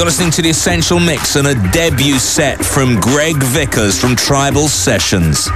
You're listening to The Essential Mix and a debut set from Greg Vickers from Tribal Sessions.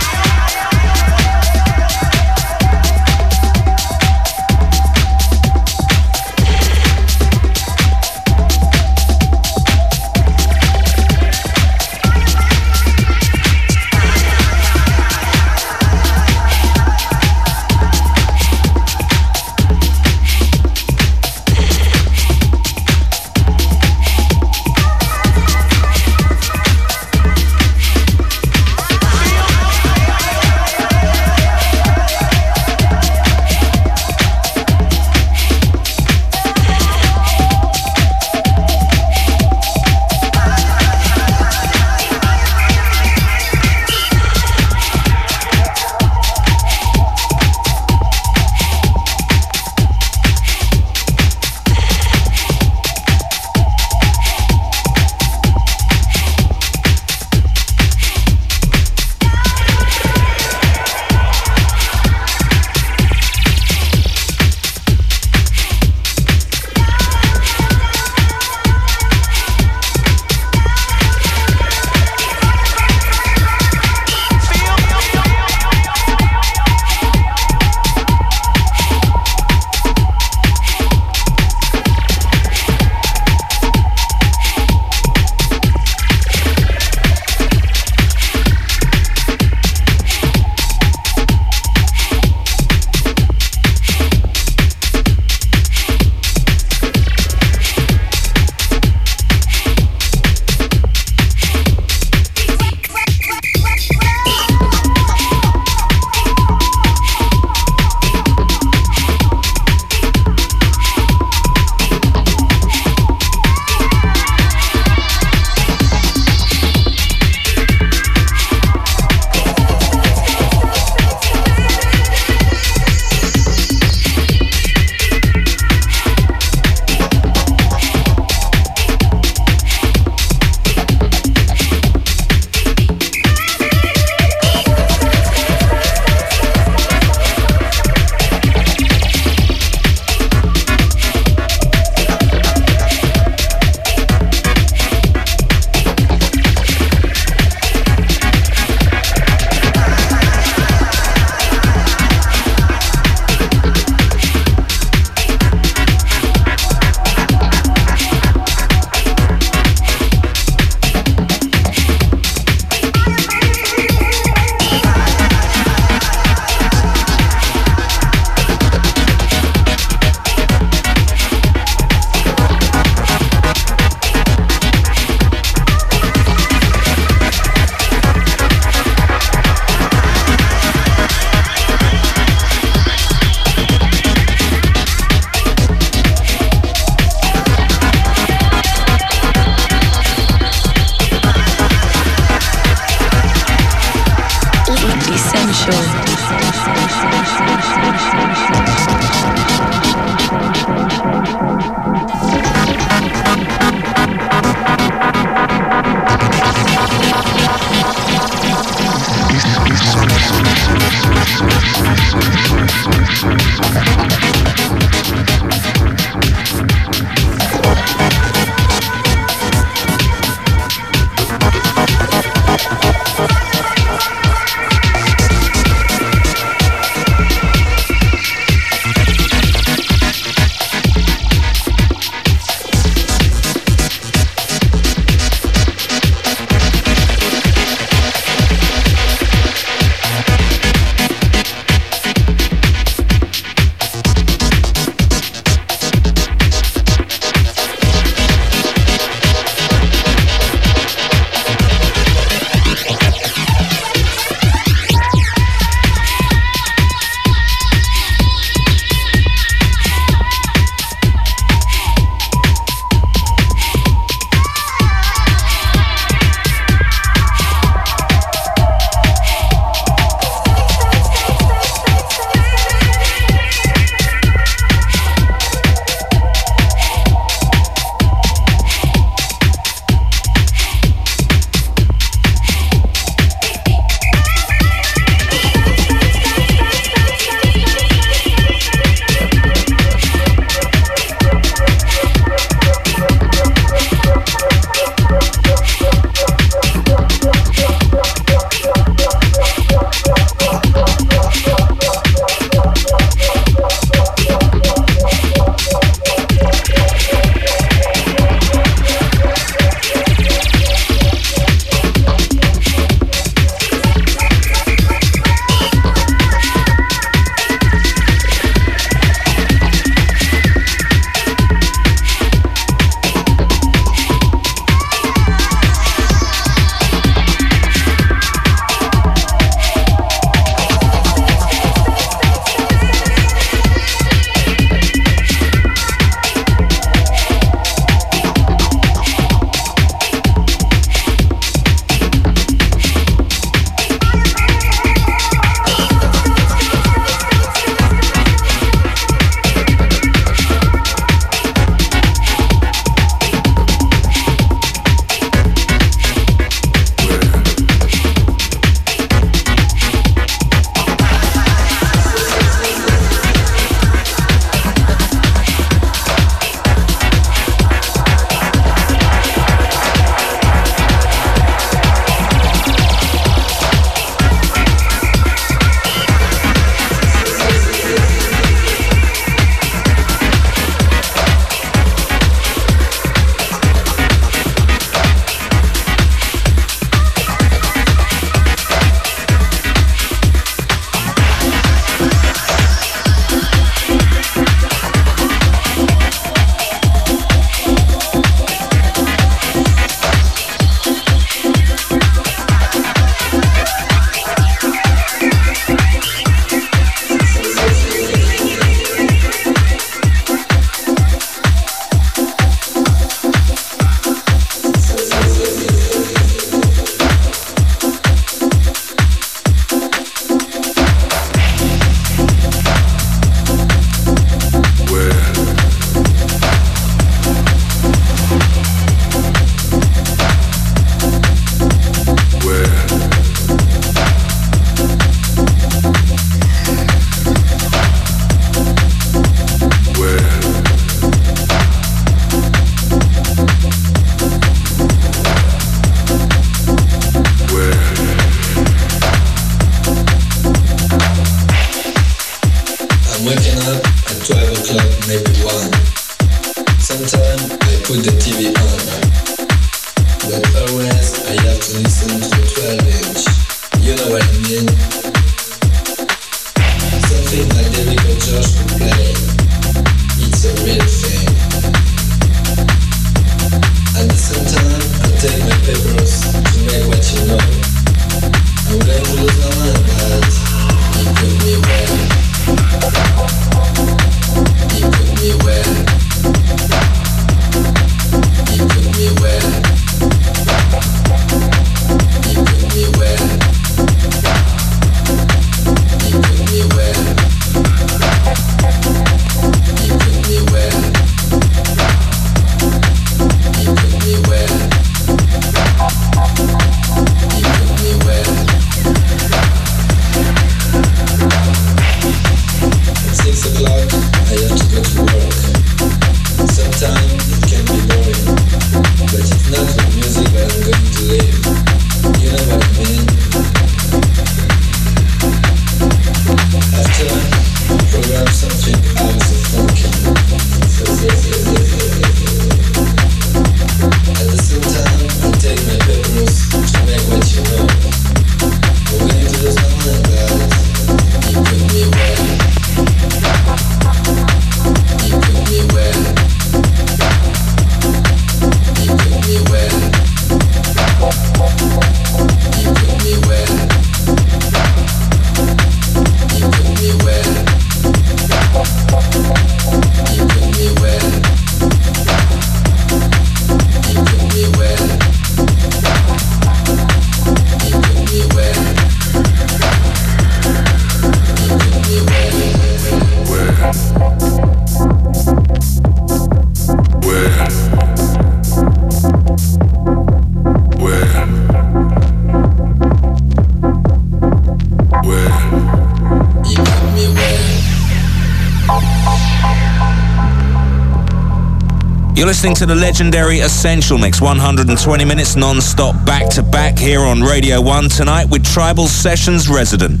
You're listening to the legendary Essential Mix, 120 minutes non-stop back-to-back here on Radio 1 tonight with Tribal Sessions resident,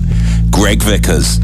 Greg Vickers.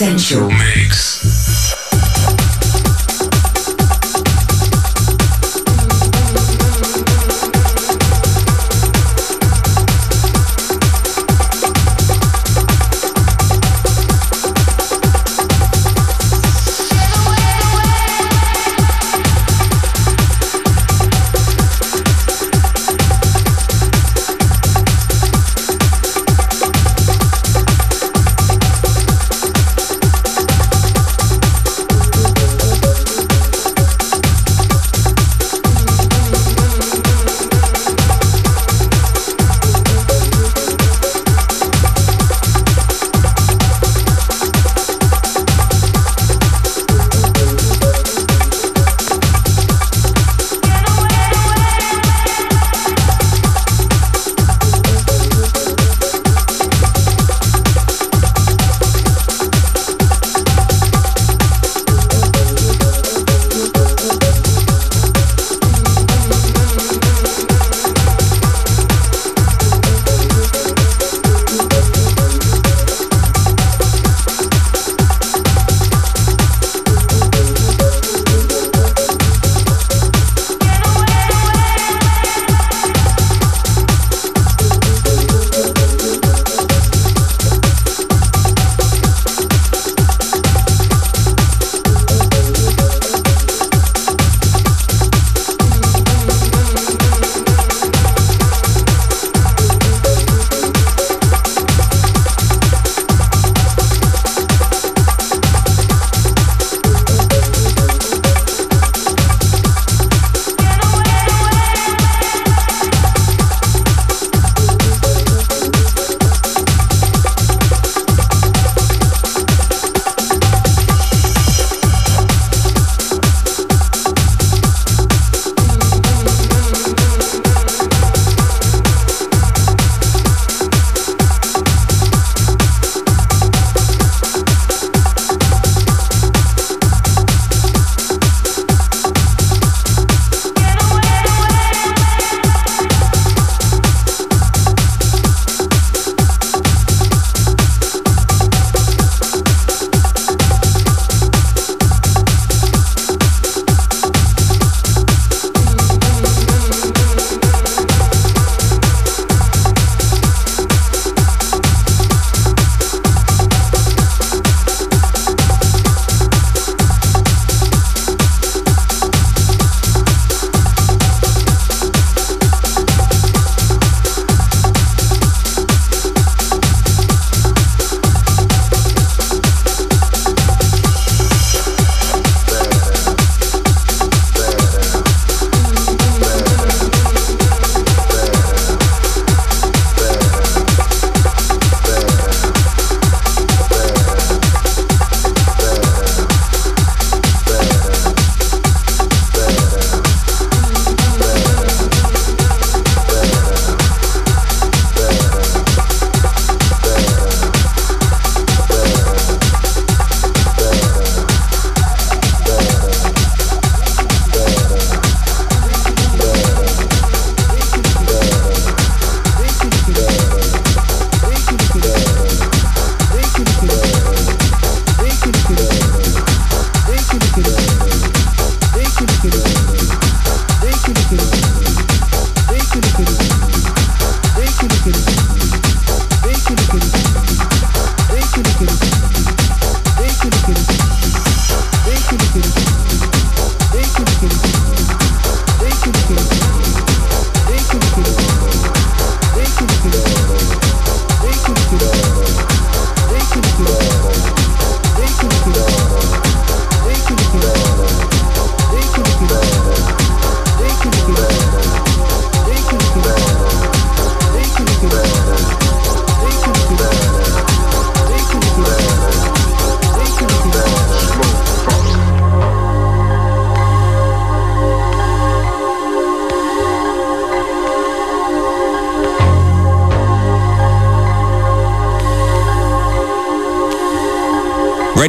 Essential Mix.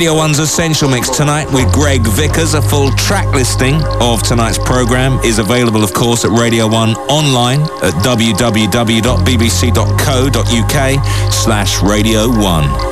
Radio 1's Essential Mix tonight with Greg Vickers. A full track listing of tonight's program is available, of course, at Radio 1 online at www.bbc.co.uk slash Radio 1.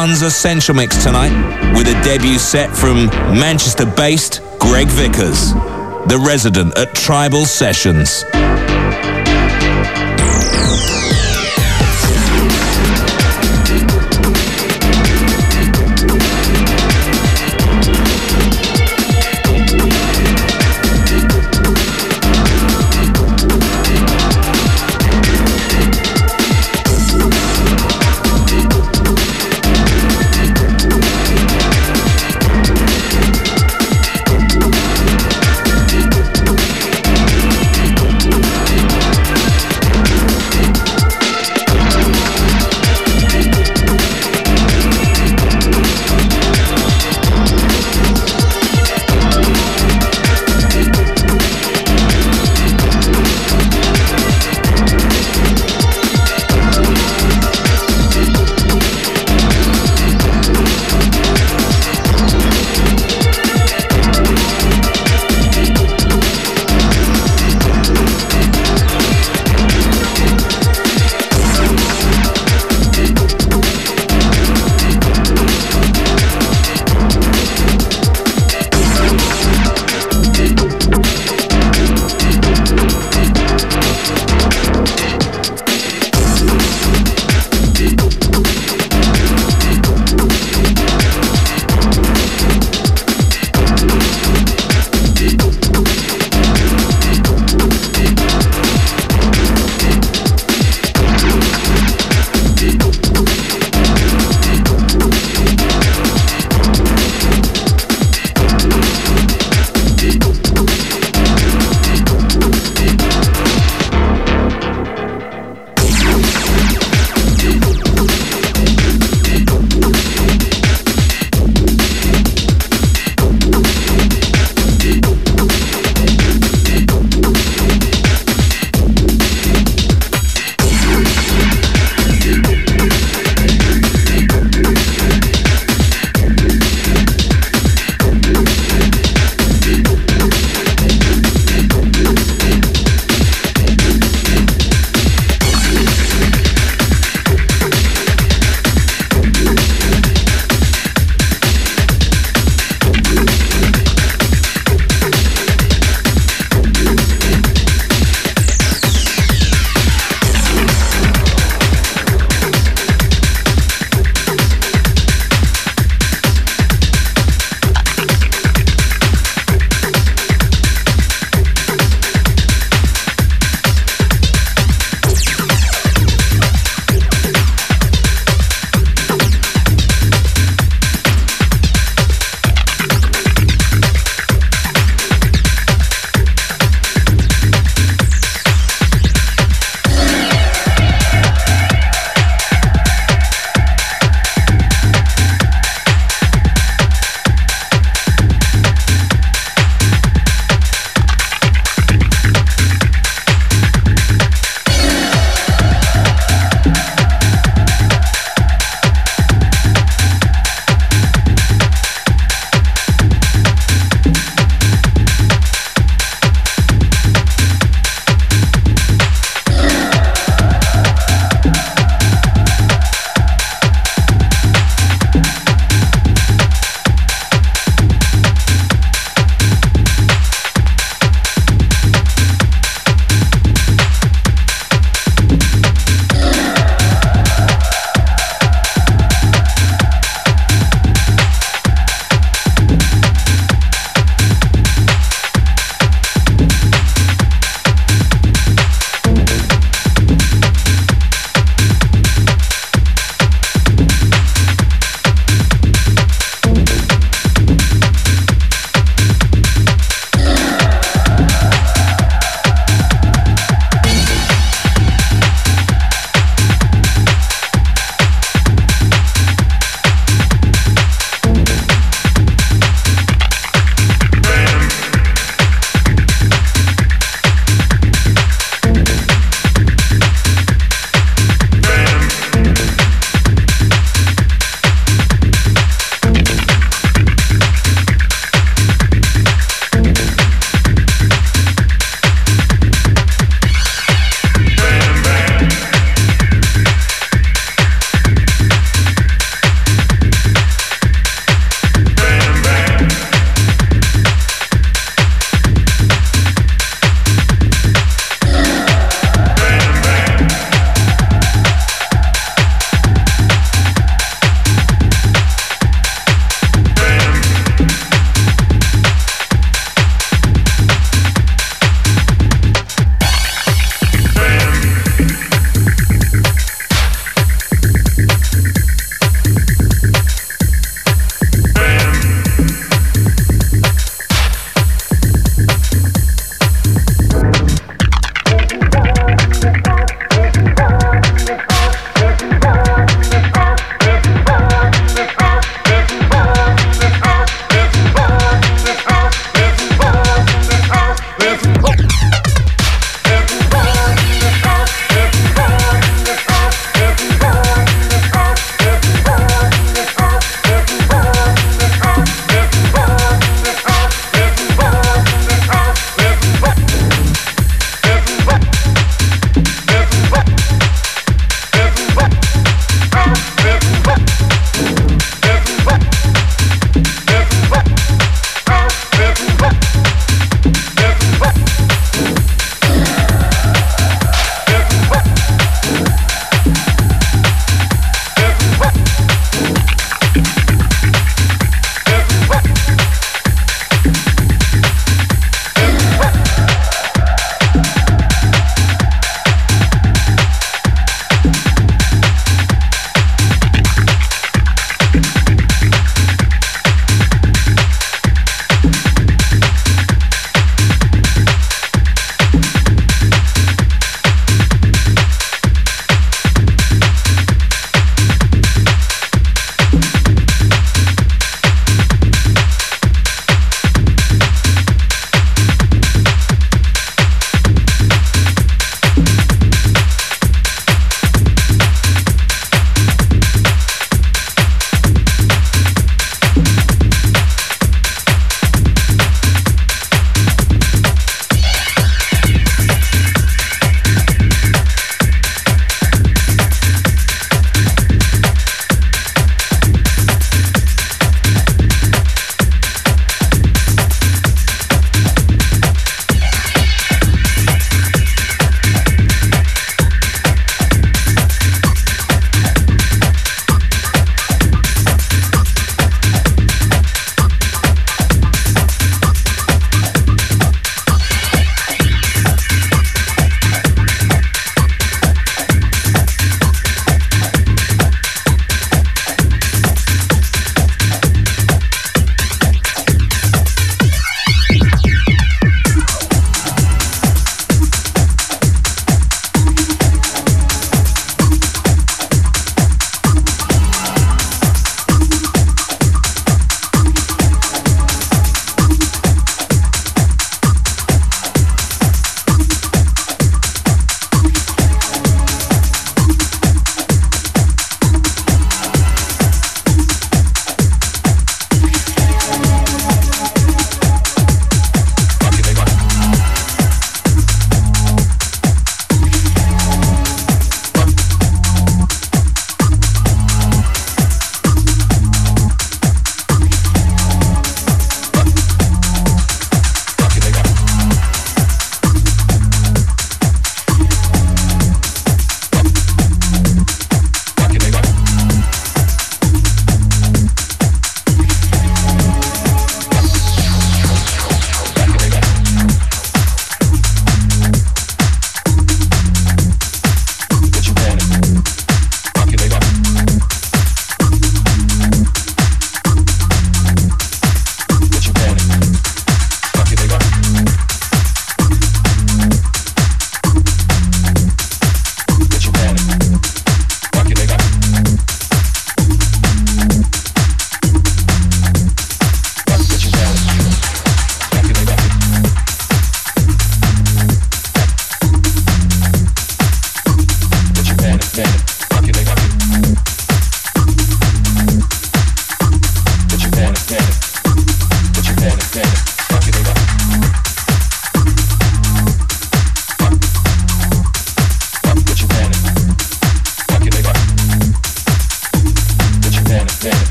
1's Essential Mix tonight with a debut set from Manchester-based Greg Vickers, the resident at Tribal Sessions.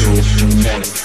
Sexual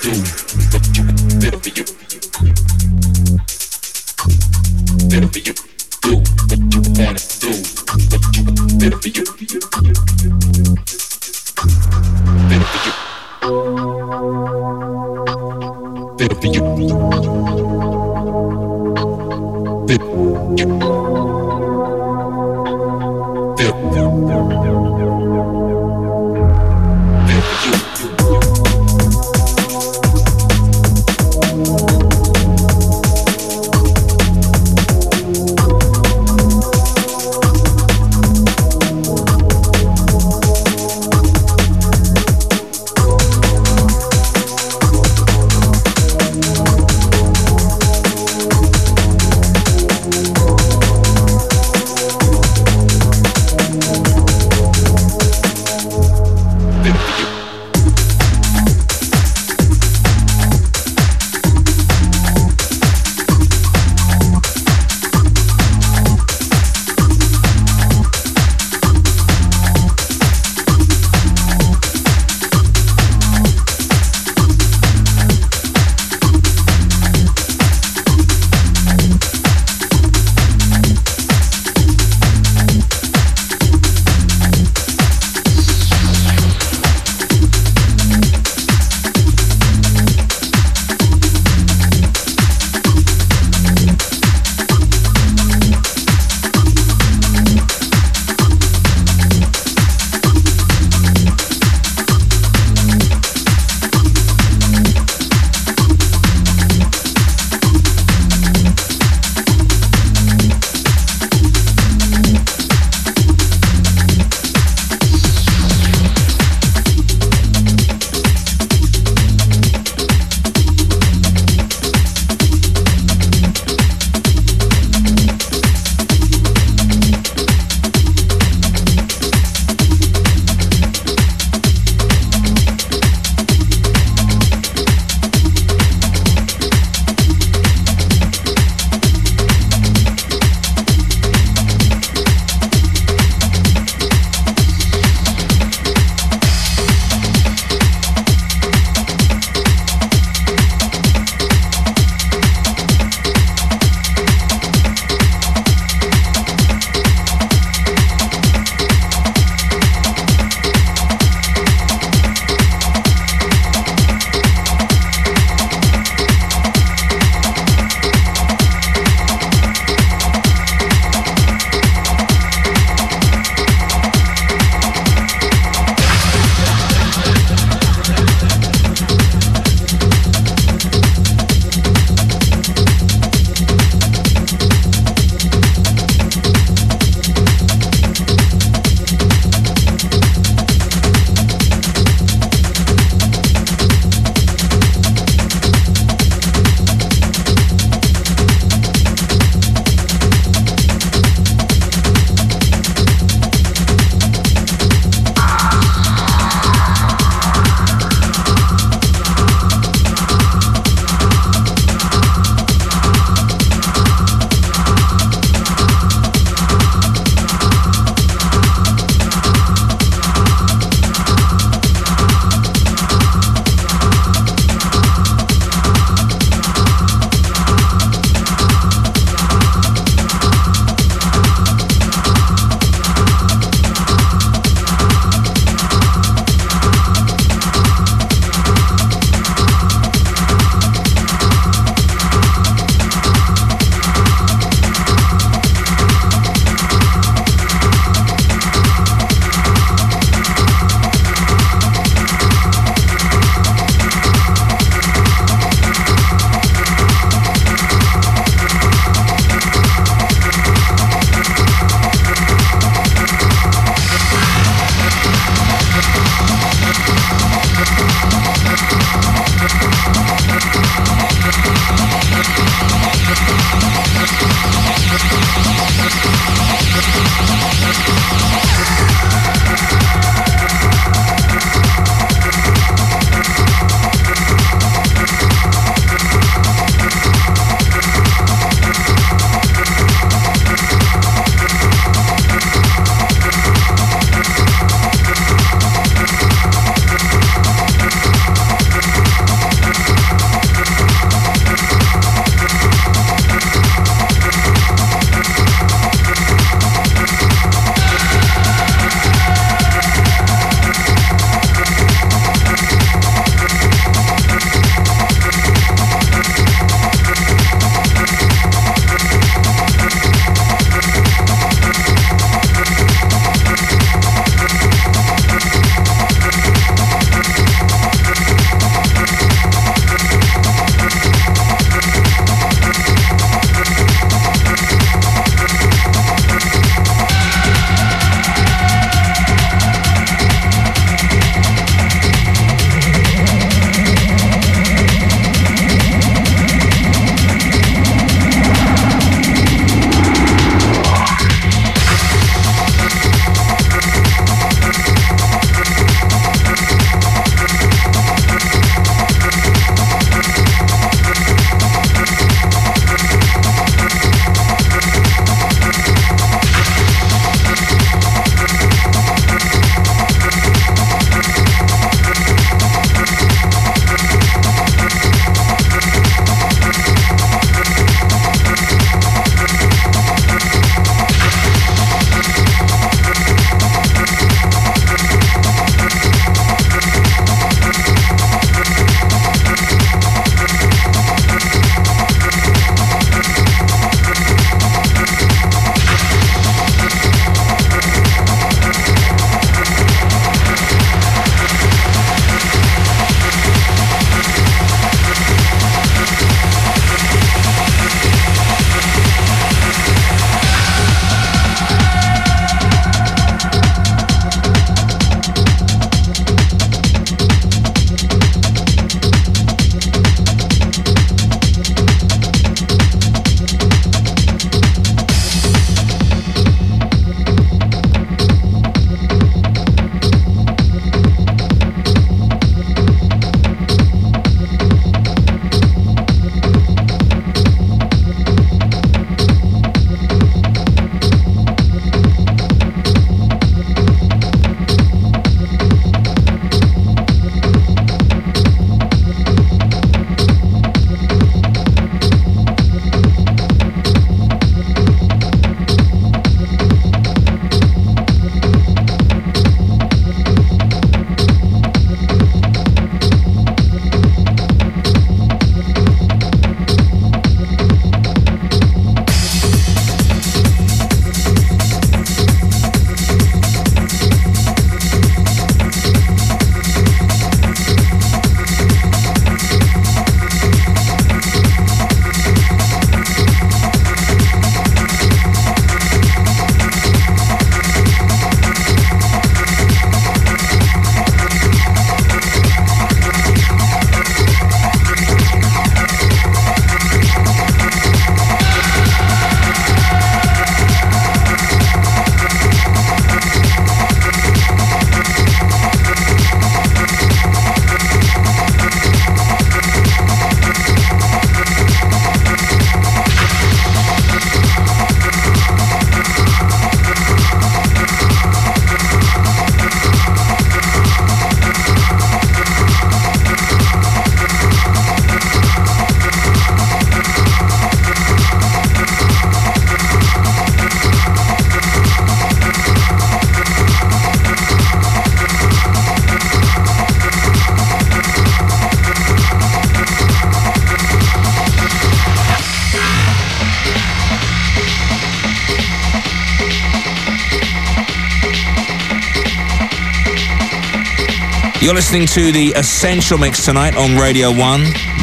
You're listening to the Essential Mix tonight on Radio 1.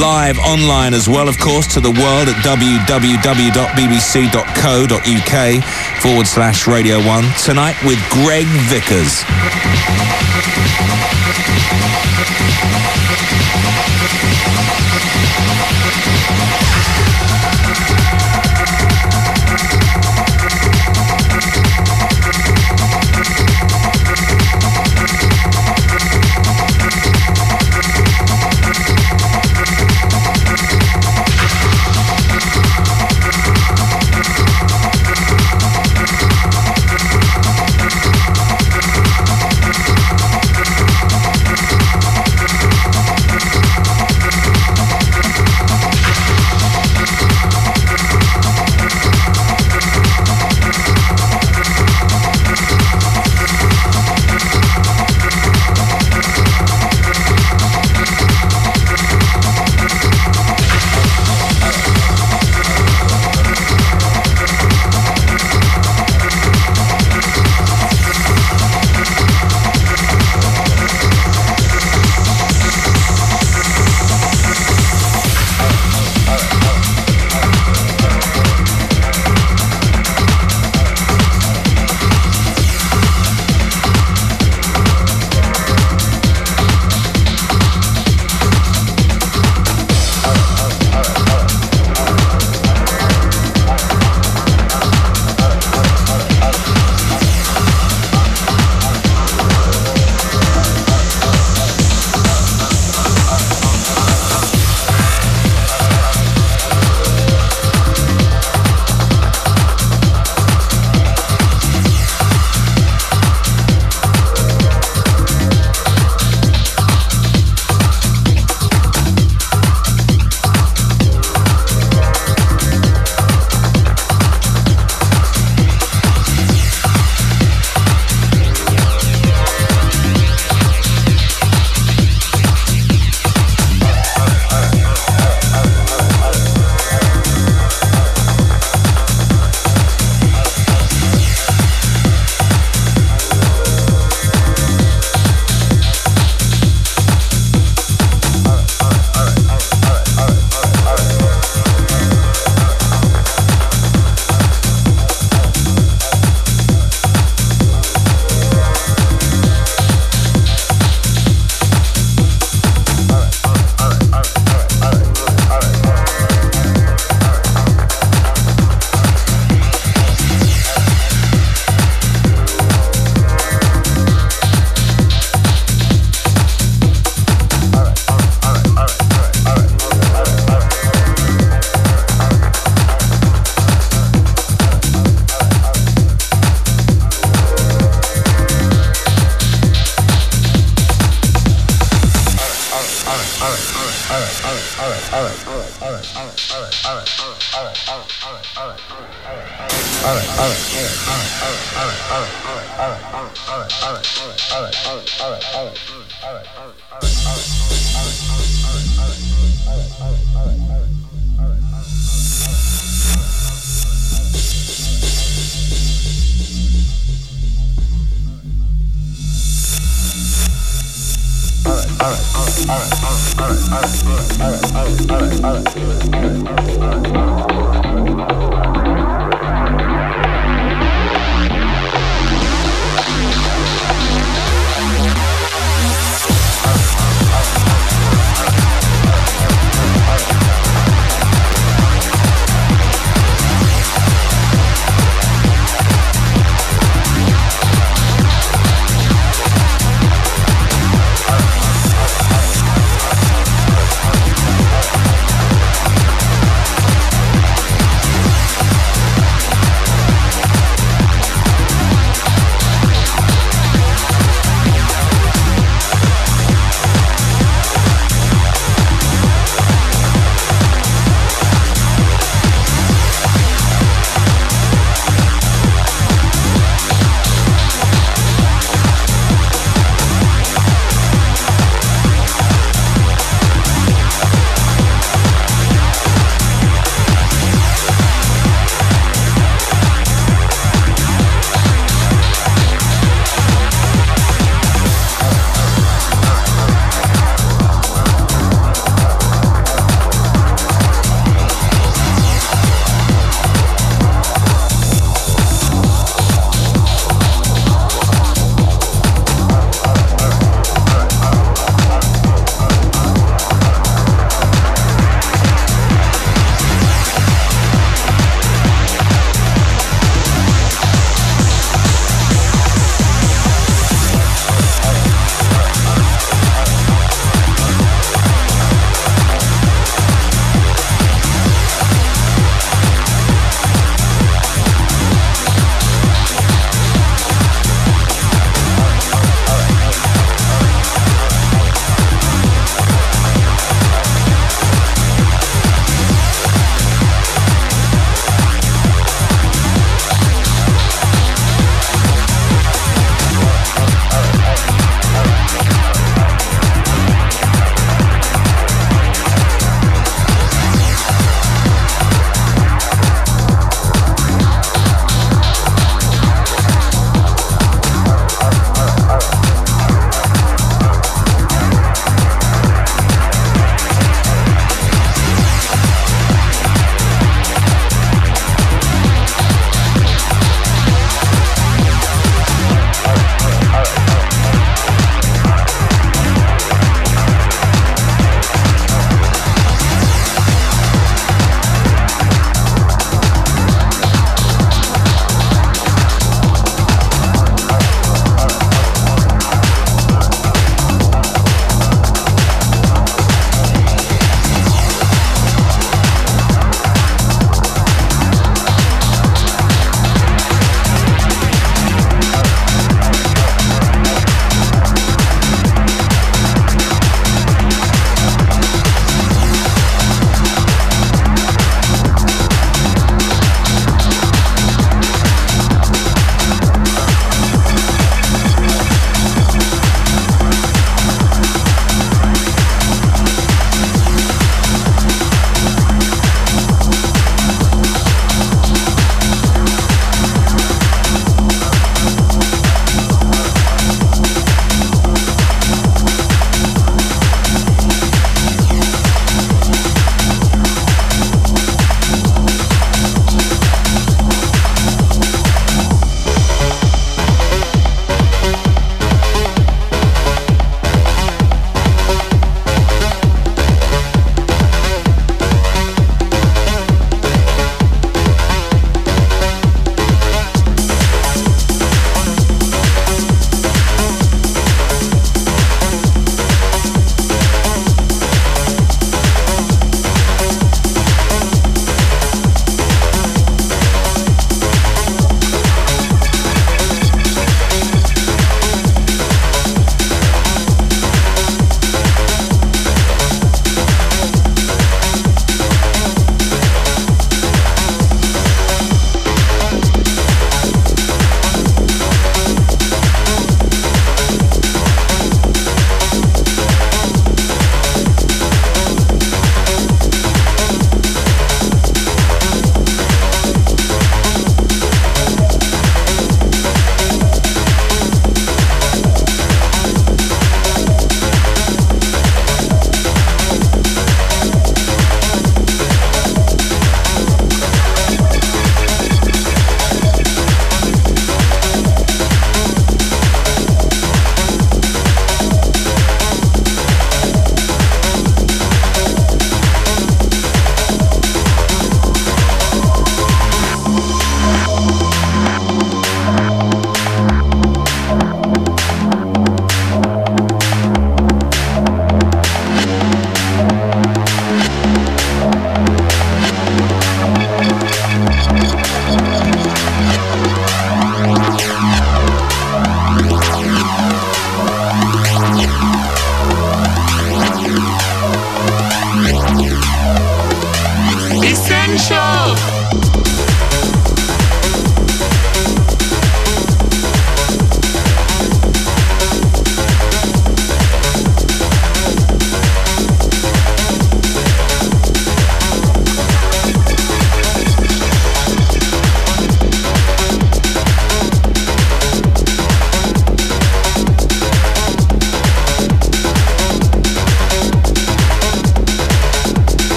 Live online as well, of course, to the world at www.bbc.co.uk forward slash Radio 1. Tonight with Greg Vickers.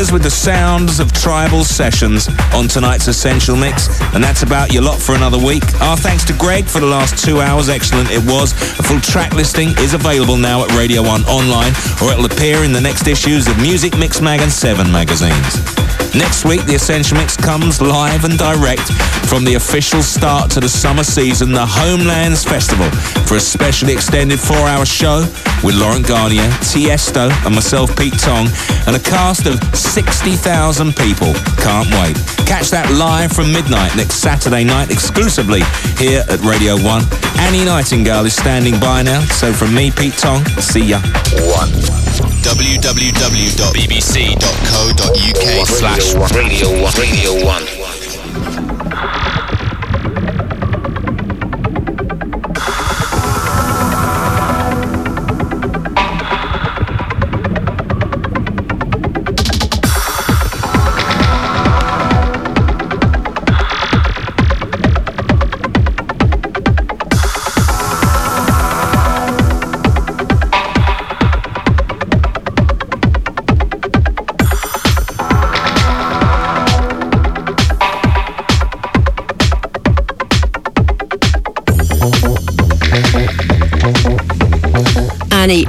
With the sounds of tribal sessions on tonight's Essential Mix. And that's about your lot for another week. Our thanks to Greg for the last two hours. Excellent it was. A full track listing is available now at Radio 1 online, or it'll appear in the next issues of Muzik Mix Mag and 7 magazines. Next week, the Essential Mix comes live and direct from the official start to the summer season, the Homelands Festival, for a specially extended four-hour show with Laurent Garnier, Tiesto, and myself, Pete Tong, and a cast of 60,000 people. Can't wait. Catch that live from midnight next Saturday night exclusively here at Radio 1. Annie Nightingale is standing by now, so from me, Pete Tong, see ya. One www.bbc.co.uk slash Radio 1. Radio 1.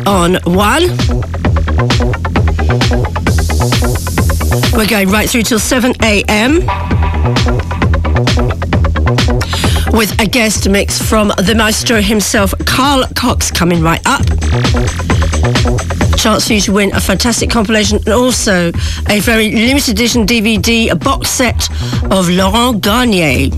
On one. We're going right through till 7 a.m. with a guest mix from the maestro himself, Carl Cox, coming right up. Chance for you to win a fantastic compilation and also a very limited edition DVD a box set of Laurent Garnier.